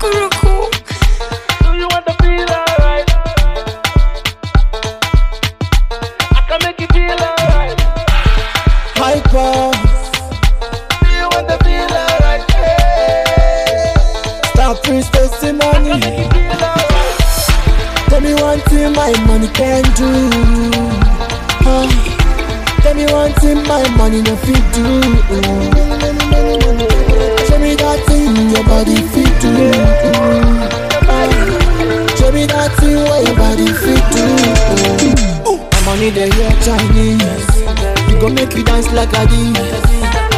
Cuckoo. Do you want to feel alright? I can make you feel alright. Hyper, Do you want to feel alright? star prince testimony. Make you feel alright. Tell me one thing my money can do. Huh? Tell me one thing my money no fit do. Money they hear Chinese. You go make you dance like a D.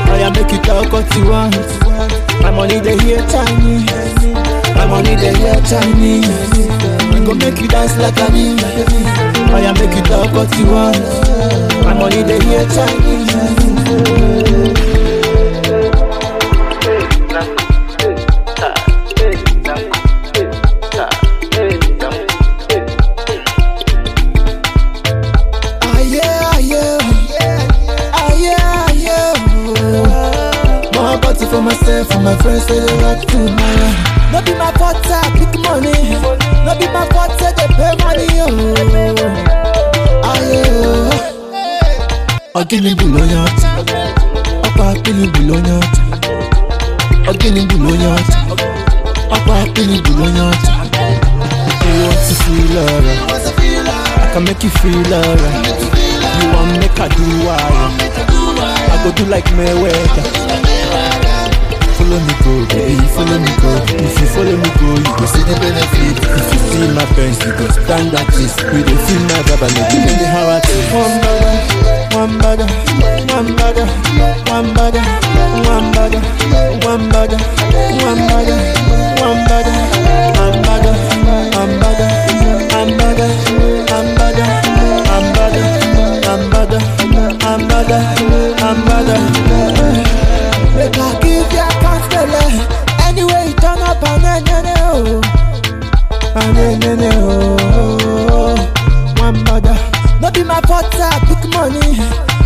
I make you talk what you want. My money they hear Chinese. My money they hear Chinese. I go make you dance like a D. I make you talk what you want. My money they hear Chinese. for myself for my friends say they like to my No be my fault I pick money. No be my fault say they pay money oh. Ah, Ayo Ogini bulonyot Opa pini bulonyot Ogini bulonyot Opa pini bulonyot You want to feel alright. I can make you feel alright. You want make I do why? I go do like Mayweather. Follow me go, baby, follow me go. If you follow me go, you go see the benefit. If you see my friends, you go stand at this. We dey feel my vibe and you know how I feel. One bada, one bada, one bada, one bada, one bada, one bada, one bada, one bada, one bada, one bada, one bada, one bada, one bada, one bada, one bada, one bada. Make I give you Then oh One bada No be my fault I money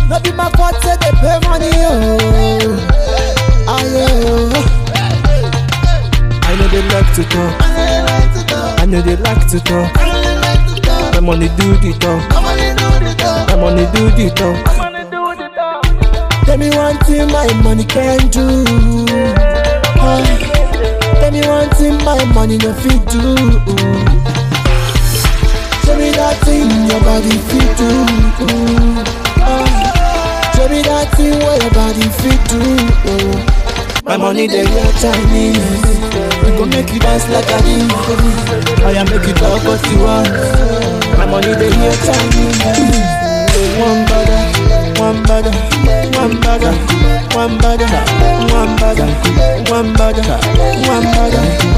No be my fault they pay money oh Aye oh I know they like to talk. I know they like to talk. My money do the talk. My money do the talk. Tell me one thing my money can do. Ah, me one thing my money no fit do. Show me that thing your body fit do. Ah, show me that thing where your body fit do. My money they hear Chinese. We go make you dance like a D. I make you talk what you want. My money they hear Chinese. One bada, one bada, one bada, one one bagger, one bagger, one bagger.